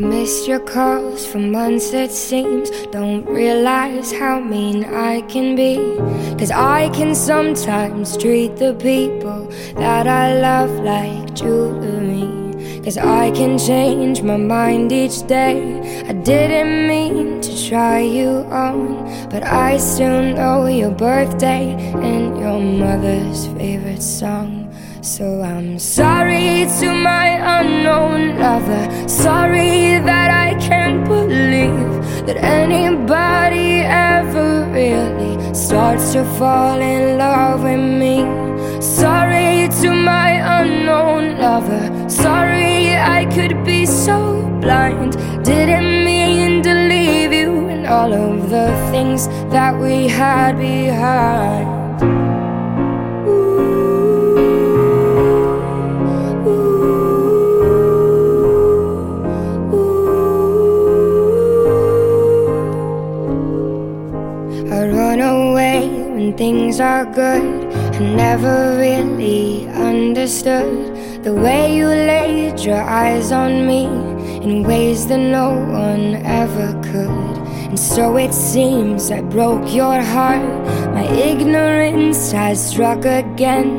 Missed your calls for months, it seems. Don't realize how mean I can be. Cause I can sometimes treat the people that I love like jewelry. Cause I can change my mind each day. I didn't mean to try you on, but I still know your birthday and your mother's favorite song. So I'm sorry to my unknown lover. Sorry that I can't believe that anybody ever really starts to fall in love with me. Sorry to my unknown lover. Sorry I could be so blind. Didn't mean to leave you and all of the things that we had behind. Things are good. I never really understood the way you laid your eyes on me in ways that no one ever could. And so it seems I broke your heart. My ignorance has struck again.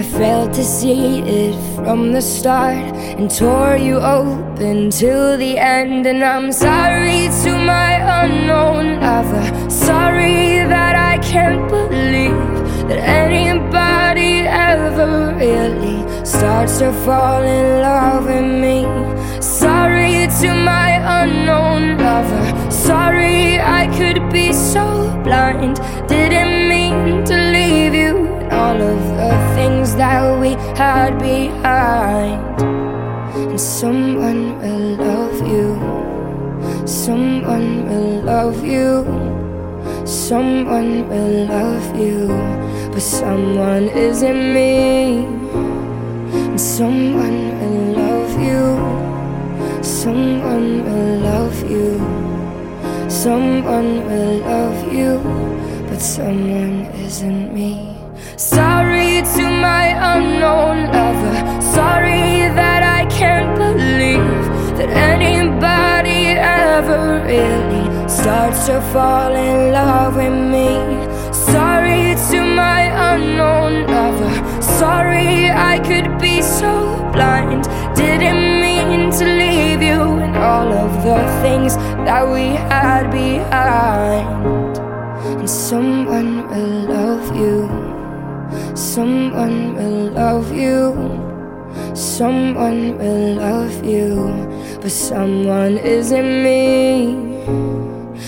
I failed to see it from the start and tore you open till the end. And I'm sorry to my unknown lover. Sorry that I can't believe that anybody ever really starts to fall in love with me. Sorry to my unknown lover. Sorry I could be so blind. Didn't mean to leave you and all of the things that we had behind. And someone will love you. Someone will love you. Someone will love you. But someone isn't me. And someone will love you. Someone will love you. Someone will love you. But someone isn't me. Sorry to my unknown lover. Sorry that I can't believe that anybody ever really starts to fall in love with me. Sorry to my unknown lover. Sorry I could be so blind. Didn't mean to leave you and all of the things that we had behind. And someone will love you. Someone will love you. Someone will love you. But someone isn't me.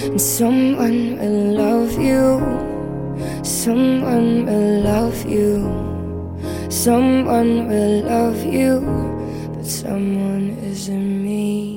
And someone will love you. Someone will love you. Someone will love you. But someone isn't me.